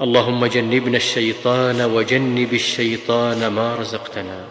اللهم جنبنا الشيطان وجنب الشيطان ما رزقتنا.